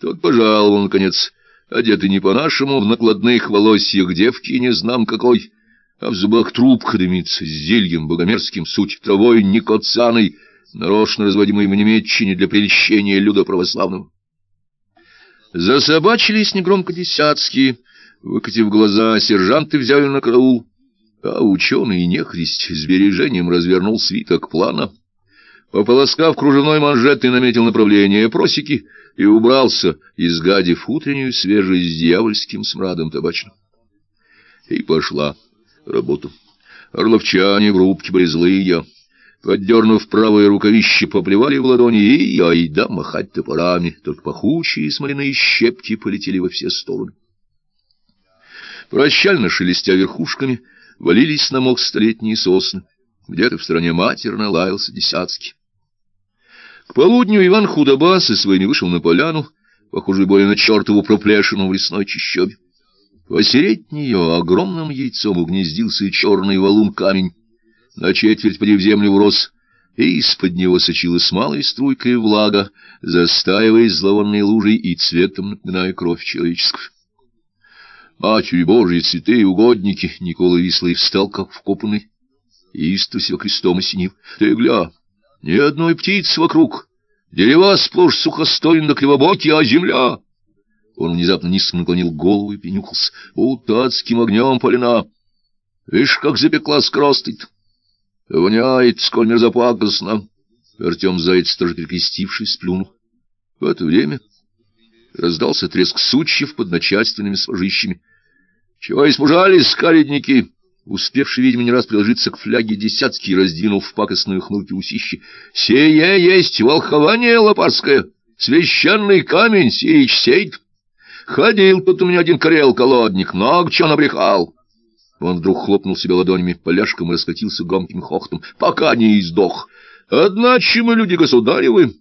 Тот пожаловал, наконец, одетый не по-нашему, в накладных волосьях девки не знам какой, а в зубах трубка дымится с зельем богомерзким, суть травой никоцаной, нарочно разводимой в Немеччине для прельщения люда православного. Засобачились негромко десятские, выкатив глаза, сержанты взяли на караул, а ученый нехрист с бережением развернул свиток плана, пополоскав кружевной манжет и наметил направление просеки и убрался, изгадив утреннюю свежесть с дьявольским смрадом табачным. И пошла работа. Орловчане в рубке были злые, Поддернув правое рукавище, поплевали в ладони и айда махать топорами, только пахучие смоляные щепки полетели во все стороны. Прощально шелестя верхушками, валились на мох столетние сосны. Где-то в стороне матерно лаялся десятский. К полудню Иван Худоба со своими вышел на поляну, похожий более на чертову проплешину в лесной чащобе. Посередь нее огромным яйцом угнездился и черный валун камень, на четверть поди в землю врос, и из-под него сочилась малой струйкой влага, застаиваясь зловонной лужей и цветом напоминая кровь человеческую. Матери Божьи, святые угодники, Никола Вислый встал, как вкопанный, и истус его крестом осенив. Ты гля, ни одной птицы вокруг, дерева сплошь сухостойны да кривобоки, а земля... Он внезапно низко наклонил голову и принюхался. Будто адским огнем полена. Видишь, как запеклась кростыть. Воняет, сколь мерзопакостно. Артем Заяц, тоже перекрестившись, сплюнул. В это время раздался треск сучьев под начальственными сложищами. — Чего испужались, скаредники? Успевший, видимо, не раз приложиться к фляге десятки, раздвинул в пакостную хмылки усищи. — Сие есть волхование лопарское, священный камень, сеич сейт. Ходил тут у меня один карел-колодник, много чего набрехал. Он вдруг хлопнул себя ладонями поляшком и раскатился громким хохотом. «Пока не издох! Одначе мы люди государевы!»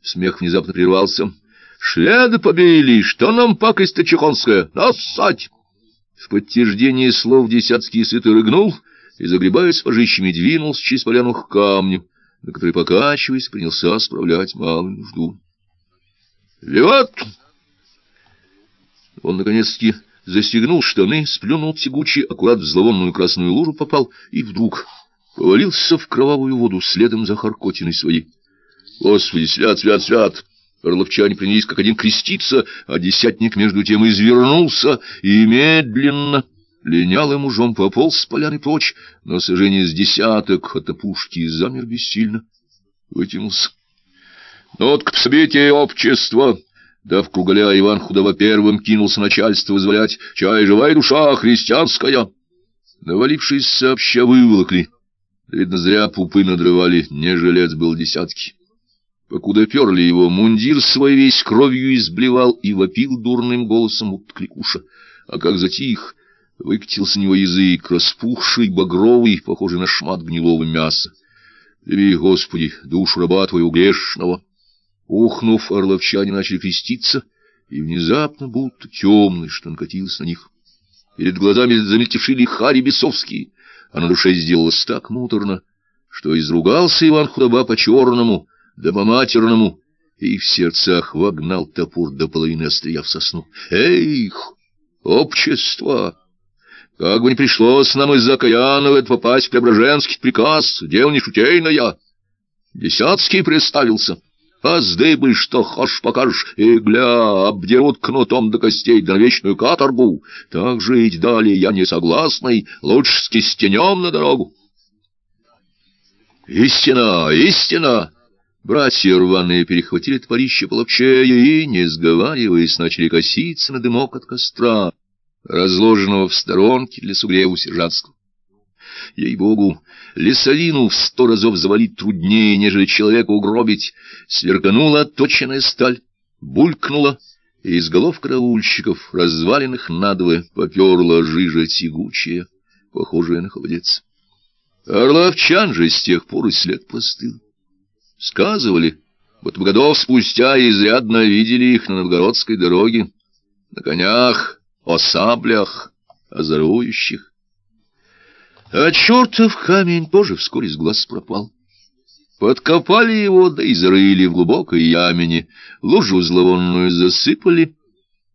Смех внезапно прервался. «Шляды побили! Что нам пакость-то чехонская? Нассать!» В подтверждение слов десятский сыто рыгнул и, загребаясь пожищами, двинулся через поляну к камню, на который, покачиваясь, принялся справлять малую нужду. «Леват!» Он, наконец-таки застегнул штаны, сплюнул тягучий, аккурат в зловонную красную лужу попал и вдруг повалился в кровавую воду следом за Харкотиной своей. Господи, свят, свят, свят! Орловчане принялись как один креститься, а десятник между тем извернулся и медленно линялым ужом пополз с поляны прочь, но сожжение с десяток от опушки замер бессильно, вытянулся. — Нотка пособития общества! Дав кругаля, Иван Худова первым кинулся начальство вызволять. «Чай, живая душа, христианская!» Навалившись сообща, выволокли. Видно, зря пупы надрывали, не жилец был десятки. Покуда перли его, мундир свой весь кровью изблевал и вопил дурным голосом от кликуша. А как затих, выкатился у него язык, распухший, багровый, похожий на шмат гнилого мяса. Прими, Господи, душу раба твоего грешного! Ухнув, орловчане начали креститься, и внезапно, будто темный, что накатилось на них. Перед глазами замельтешили хари бесовские, а на душе сделалось так муторно, что изругался Иван Худоба по-черному, да по-матерному, и в сердцах вогнал топор до половины острия в сосну. «Эх, общество! Как бы не пришлось нам из-за Каянова попасть в Преображенский приказ, дело не шутейное!» Десятский представился — а сдыбы, что хошь покажешь, и, гля, обдерут кнутом до костей на вечную каторгу. Так жить далее я не согласный, лучше с кистенем на дорогу. Истина, истина! Братья рваные перехватили творище половчее и, не сговариваясь, начали коситься на дымок от костра, разложенного в сторонке для сугрева сержантского. Ей-богу, лесовину в сто разов завалить труднее, нежели человека угробить. Сверканула отточенная сталь, булькнула, и из голов караульщиков, разваленных надвое, поперла жижа тягучая, похожая на холодец. Орловчан же с тех пор и след простыл. Сказывали, вот годов спустя изрядно видели их на новгородской дороге, на конях, о саблях, озорующих. А чертов камень тоже вскоре с глаз пропал. Подкопали его, да и зарыли в глубокой ямине, лужу зловонную засыпали,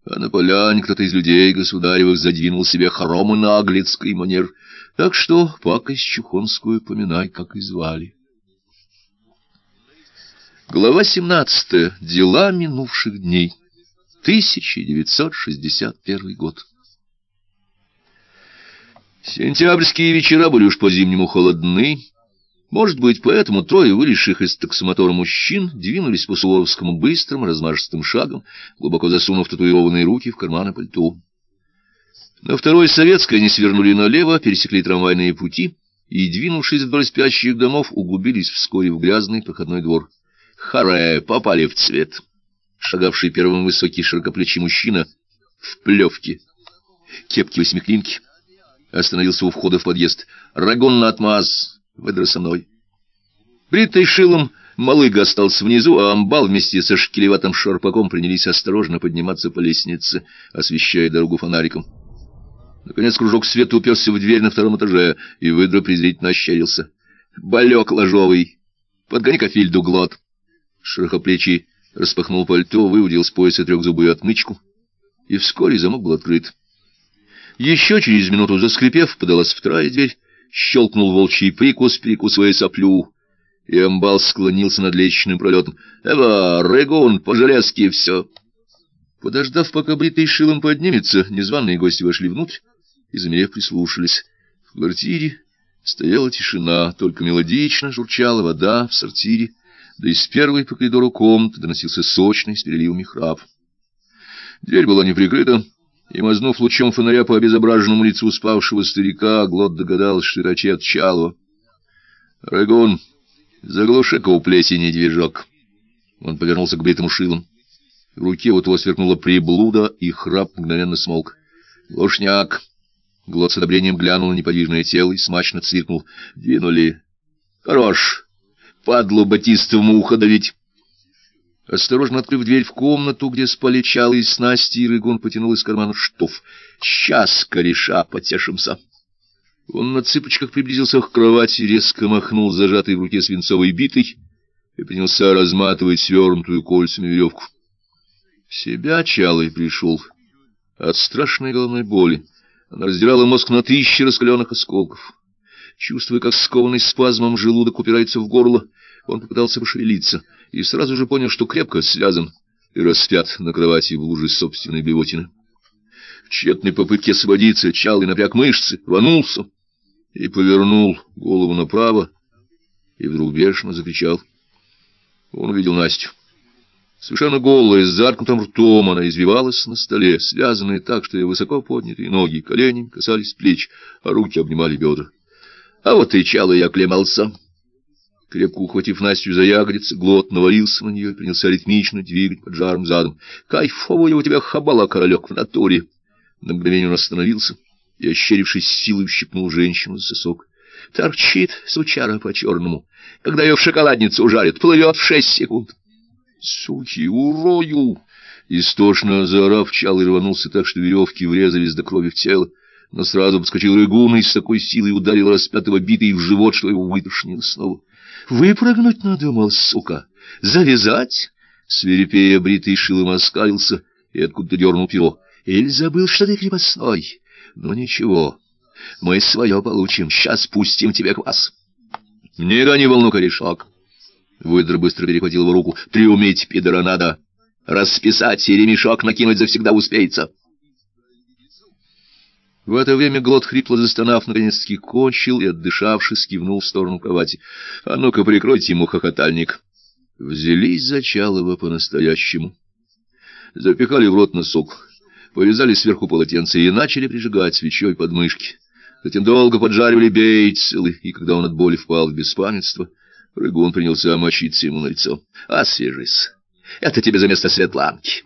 а на поляне кто-то из людей государевых задвинул себе хоромы на аглицкий манер, так что пакость чухонскую поминай, как и звали. Глава 17. Дела минувших дней. 1961 год. Сентябрьские вечера были уж по-зимнему холодны. Может быть, поэтому трое вылезших из таксомотора мужчин двинулись по Суворовскому быстрым, размашистым шагом, глубоко засунув татуированные руки в карманы пальто. На второй советской они свернули налево, пересекли трамвайные пути и, двинувшись вдоль спящих домов, углубились вскоре в грязный проходной двор. Харе, попали в цвет. Шагавший первым высокий широкоплечий мужчина в плевке, кепки восьмиклинки, остановился у входа в подъезд. Рагон на отмаз, выдра со мной. Бритый шилом малыга остался внизу, а амбал вместе со шкелеватым шарпаком принялись осторожно подниматься по лестнице, освещая дорогу фонариком. Наконец кружок света уперся в дверь на втором этаже, и выдра презрительно ощерился. — Балек ложовый! Подгони-ка Фильду глот! Широкоплечий распахнул пальто, выудил с пояса трехзубую отмычку, и вскоре замок был открыт. Еще через минуту, заскрипев, подалась вторая дверь, щелкнул волчий прикус, перекусывая соплю, и амбал склонился над лестничным пролетом. «Эва, Регун, по-железски все!» Подождав, пока бритый шилом поднимется, незваные гости вошли внутрь и, замерев, прислушались. В квартире стояла тишина, только мелодично журчала вода в сортире, да из первой по коридору комнаты доносился сочный с переливами храп. Дверь была не прикрыта, и, мазнув лучом фонаря по обезображенному лицу спавшего старика, Глот догадался, что это отчет Чалова. — Рагун, заглуши-ка у плесени движок. Он повернулся к бритому шилам. В руке у того сверкнула приблуда, и храп мгновенно смолк. — Глушняк! Глот с одобрением глянул на неподвижное тело и смачно цвикнул. — Двинули. — Хорош! падлу батистовому ухо давить. Осторожно открыв дверь в комнату, где спали чалы и снасти, Ирыгон потянул из кармана штоф. «Сейчас, кореша, потешимся!» Он на цыпочках приблизился к кровати, резко махнул зажатой в руке свинцовой битой и принялся разматывать свернутую кольцами веревку. В себя Чалый пришел от страшной головной боли. Она раздирала мозг на тысячи раскаленных осколков. Чувствуя, как скованный спазмом желудок упирается в горло, он попытался пошевелиться и сразу же понял, что крепко связан и распят на кровати в луже собственной блевотины. В тщетной попытке освободиться чал и напряг мышцы, рванулся и повернул голову направо, и вдруг бешено закричал. Он увидел Настю. Совершенно голая, с заткнутым ртом, она извивалась на столе, связанная так, что ее высоко поднятые ноги и колени касались плеч, а руки обнимали бедра. А вот и чало я клемался. Крепко ухватив Настю за ягодицы, глот навалился на нее и принялся ритмично двигать под жаром задом. Кайфовая у тебя хабала, королек, в натуре. На мгновение он остановился и, ощерившись силой, ущипнул женщину за сосок. Торчит сучара по-черному. Когда ее в шоколадницу ужарят, плывет в шесть секунд. Суки, урою! Истошно заорав, чал и рванулся так, что веревки врезались до крови в тело но сразу подскочил Рыгун и с такой силой ударил распятого битой в живот, что его вытошнило снова. «Выпрыгнуть надумал, сука! Завязать!» Свирепея бритый шилом оскалился и откуда-то дернул перо. «Или забыл, что ты крепостной? Ну ничего, мы свое получим, сейчас пустим тебе квас». «Не гони волну, корешок!» Выдра быстро перехватил его руку. «Приуметь, пидора, надо! Расписать и ремешок накинуть завсегда успеется!» В это время Глот, хрипло застонав, наконец-таки кончил и, отдышавшись, кивнул в сторону кровати. — А ну-ка, прикройте ему хохотальник. взялись за Чалова по-настоящему. Запихали в рот носок, повязали сверху полотенце и начали прижигать свечой подмышки. Затем долго поджаривали бейцелы, и когда он от боли впал в беспамятство, Рыгун принялся мочиться ему на лицо. «Освежись! Это тебе за место Светланки!»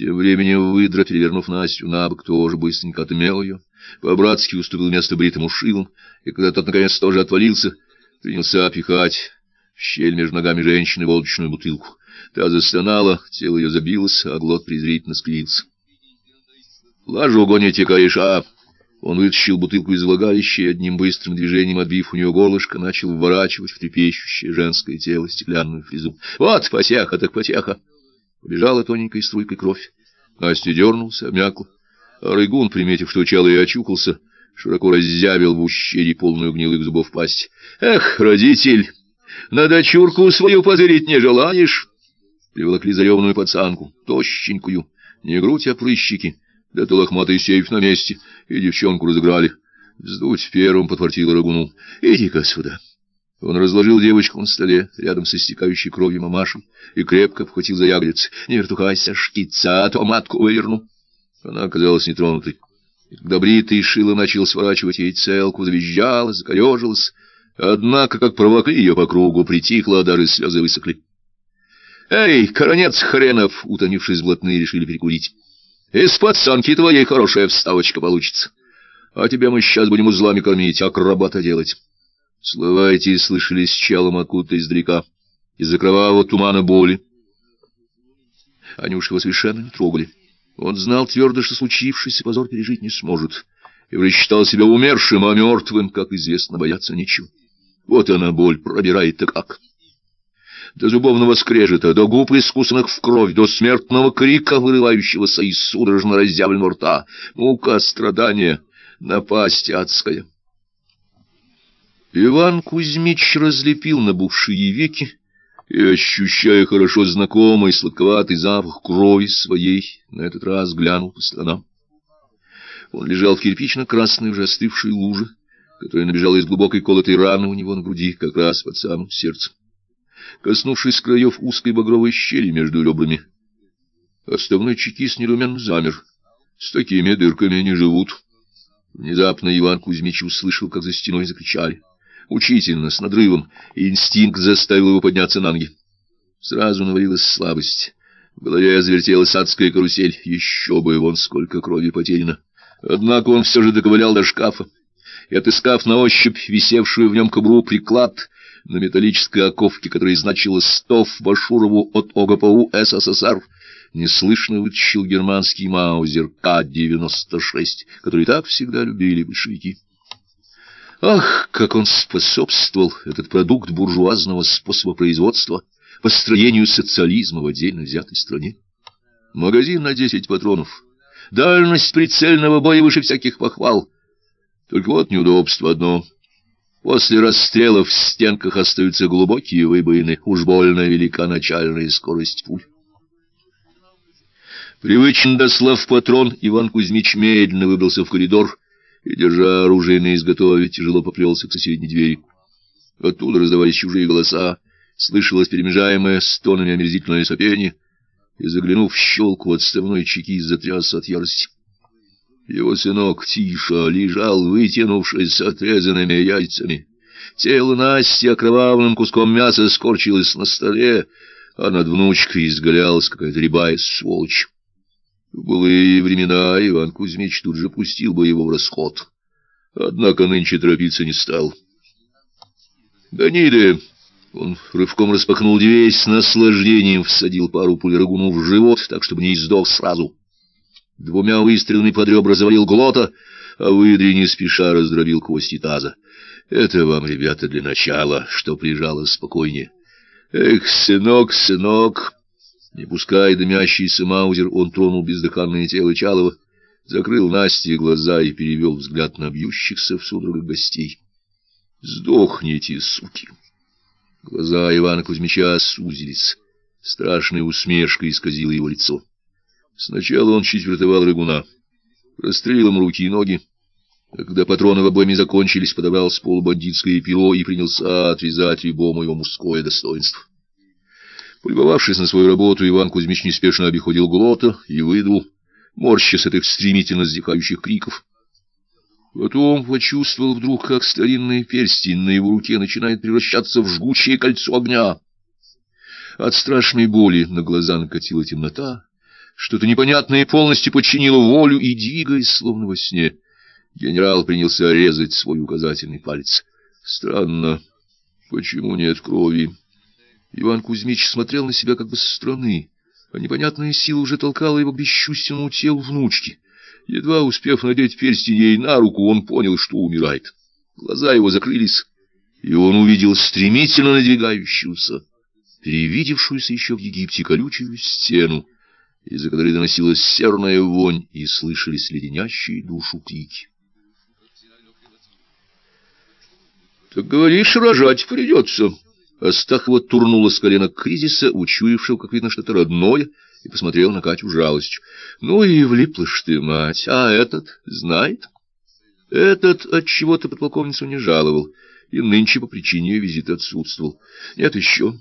Тем временем выдра, перевернув Настю на бок, тоже быстренько отмел ее, по-братски уступил место бритым ушилам, и когда тот наконец тоже отвалился, принялся опихать в щель между ногами женщины водочную бутылку. Та застонала, тело ее забилось, а глот презрительно скривился. — Лажу гоните, кореша! Он вытащил бутылку из влагалища и одним быстрым движением, отбив у нее горлышко, начал вворачивать в трепещущее женское тело стеклянную фрезу. — Вот, потеха так потеха! Побежала тоненькой струйкой кровь. Настя дернулся, обмякла. А Рыгун, приметив, что чало и очухался, широко раззявил в ущелье полную гнилых зубов пасть. — Эх, родитель, на дочурку свою позырить не желаешь? Приволокли заревную пацанку, тощенькую, не грудь, а прыщики, да то лохматый сейф на месте, и девчонку разыграли. Вздуть первым подфартило Рагуну. — Иди-ка сюда. Он разложил девочку на столе, рядом со истекающей кровью мамашей, и крепко обхватил за ягодицы. — Не вертухайся, шкица, а то матку выверну. Она оказалась нетронутой. И когда бритый шило начал сворачивать ей целку, завизжала, закорежилась. Однако, как провокли ее по кругу, притихла, даже слезы высохли. «Эй, коронец хренов!» — утонившись блатные, решили перекурить. «Из пацанки твоей хорошая вставочка получится. А тебя мы сейчас будем узлами кормить, акробата делать». Слова эти слышались челом откуда-то издалека, из-за кровавого тумана боли. Его совершенно не трогали. Он знал твердо, что случившийся позор пережить не сможет, и врач себя умершим, а мертвым, как известно, бояться нечего. Вот она, боль, пробирает-то как. До зубовного скрежета, до губ искусанных в кровь, до смертного крика, вырывающегося из судорожно разъявленного рта. Мука, страдания, напасть адская. Иван Кузьмич разлепил набухшие веки, и, ощущая хорошо знакомый сладковатый запах крови своей, на этот раз глянул по сторонам. Он лежал в кирпично-красной уже остывшей луже, которая набежала из глубокой колотой раны у него на груди, как раз под самым сердцем. Коснувшись краев узкой багровой щели между ребрами, оставной чекист недуменно замер. С такими дырками не живут. Внезапно Иван Кузьмич услышал, как за стеной закричали учительно, с надрывом, и инстинкт заставил его подняться на ноги. Сразу навалилась слабость. В голове завертелась адская карусель. Еще бы, вон сколько крови потеряно. Однако он все же доковылял до шкафа и, отыскав на ощупь висевшую в нем кобру приклад на металлической оковке, которая значила «Стов Башурову от ОГПУ СССР», неслышно вытащил германский маузер К-96, который так всегда любили большевики. Ах, как он способствовал, этот продукт буржуазного способа производства, построению социализма в отдельно взятой стране. Магазин на десять патронов, дальность прицельного боя выше всяких похвал. Только вот неудобство одно. После расстрелов в стенках остаются глубокие выбоины, уж больно велика начальная скорость пуль. Привычно дослав патрон, Иван Кузьмич медленно выбрался в коридор, и, держа оружие на изготове, тяжело поплелся к соседней двери. Оттуда раздавались чужие голоса, слышалось перемежаемое стонами омерзительное сопение, и, заглянув в щелку, отставной чекист затрясся от ярости. Его сынок Тиша лежал, вытянувшись с отрезанными яйцами. Тело Насти окровавленным куском мяса скорчилось на столе, а над внучкой изгалялась какая-то рябая сволочь. В былые времена Иван Кузьмич тут же пустил бы его в расход. Однако нынче торопиться не стал. Да ниды! Он рывком распахнул дверь с наслаждением, всадил пару пуль рагуну в живот, так, чтобы не издох сразу. Двумя выстрелами под ребра завалил глота, а выдри не спеша раздробил кости таза. Это вам, ребята, для начала, что прижало спокойнее. Эх, сынок, сынок... Не пуская дымящийся маузер, он тронул бездыханное тело Чалова, закрыл Насте глаза и перевел взгляд на бьющихся в судорогах гостей. «Сдохните, суки!» Глаза Ивана Кузьмича сузились. Страшная усмешка исказила его лицо. Сначала он четвертовал рыгуна, расстрелил ему руки и ноги, а когда патроны в обойме закончились, подобрал с пола бандитское пило и принялся отрезать рябом его мужское достоинство. Полюбовавшись на свою работу, Иван Кузьмич неспешно обиходил глота и выдул, морща с этих стремительно сдихающих криков. Потом почувствовал вдруг, как старинный перстень на его руке начинает превращаться в жгучее кольцо огня. От страшной боли на глаза накатила темнота, что-то непонятное полностью подчинило волю и, двигаясь, словно во сне, генерал принялся резать свой указательный палец. Странно, почему нет крови? Иван Кузьмич смотрел на себя как бы со стороны, а непонятная сила уже толкала его к бесчувственному телу внучки. Едва успев надеть перстень ей на руку, он понял, что умирает. Глаза его закрылись, и он увидел стремительно надвигающуюся, перевидевшуюся еще в Египте колючую стену, из-за которой доносилась серная вонь и слышались леденящие душу крики. — Так говоришь, рожать придется. Астахова турнула с колена кризиса, учуявшего, как видно, что-то родное, и посмотрел на Катю жалостью. — Ну и влипла ж ты, мать, а этот знает? Этот от чего то подполковницу не жаловал, и нынче по причине визита отсутствовал. Нет еще.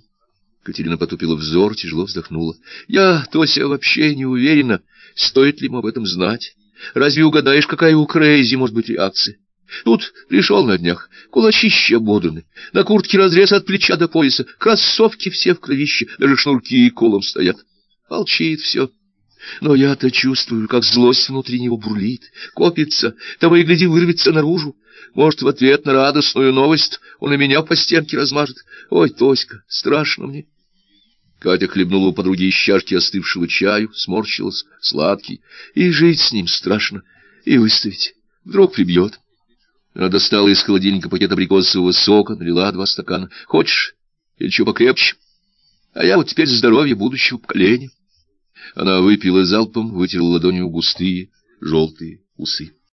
Катерина потупила взор, тяжело вздохнула. — Я, Тося, вообще не уверена, стоит ли ему об этом знать. Разве угадаешь, какая у Крейзи может быть реакция? Тут пришел на днях, кулачище ободраны, на куртке разрез от плеча до пояса, кроссовки все в кровище, даже шнурки и колом стоят. Молчит все. Но я-то чувствую, как злость внутри него бурлит, копится, того и гляди вырвется наружу. Может, в ответ на радостную новость он и меня по стенке размажет. Ой, Тоська, страшно мне. Катя хлебнула у подруги из чашки остывшего чаю, сморщилась, сладкий. И жить с ним страшно, и выставить. Вдруг прибьет. Она достала из холодильника пакет абрикосового сока, налила два стакана. Хочешь? Или чего покрепче? А я вот теперь здоровье будущего поколения. Она выпила залпом, вытерла ладонью густые желтые усы.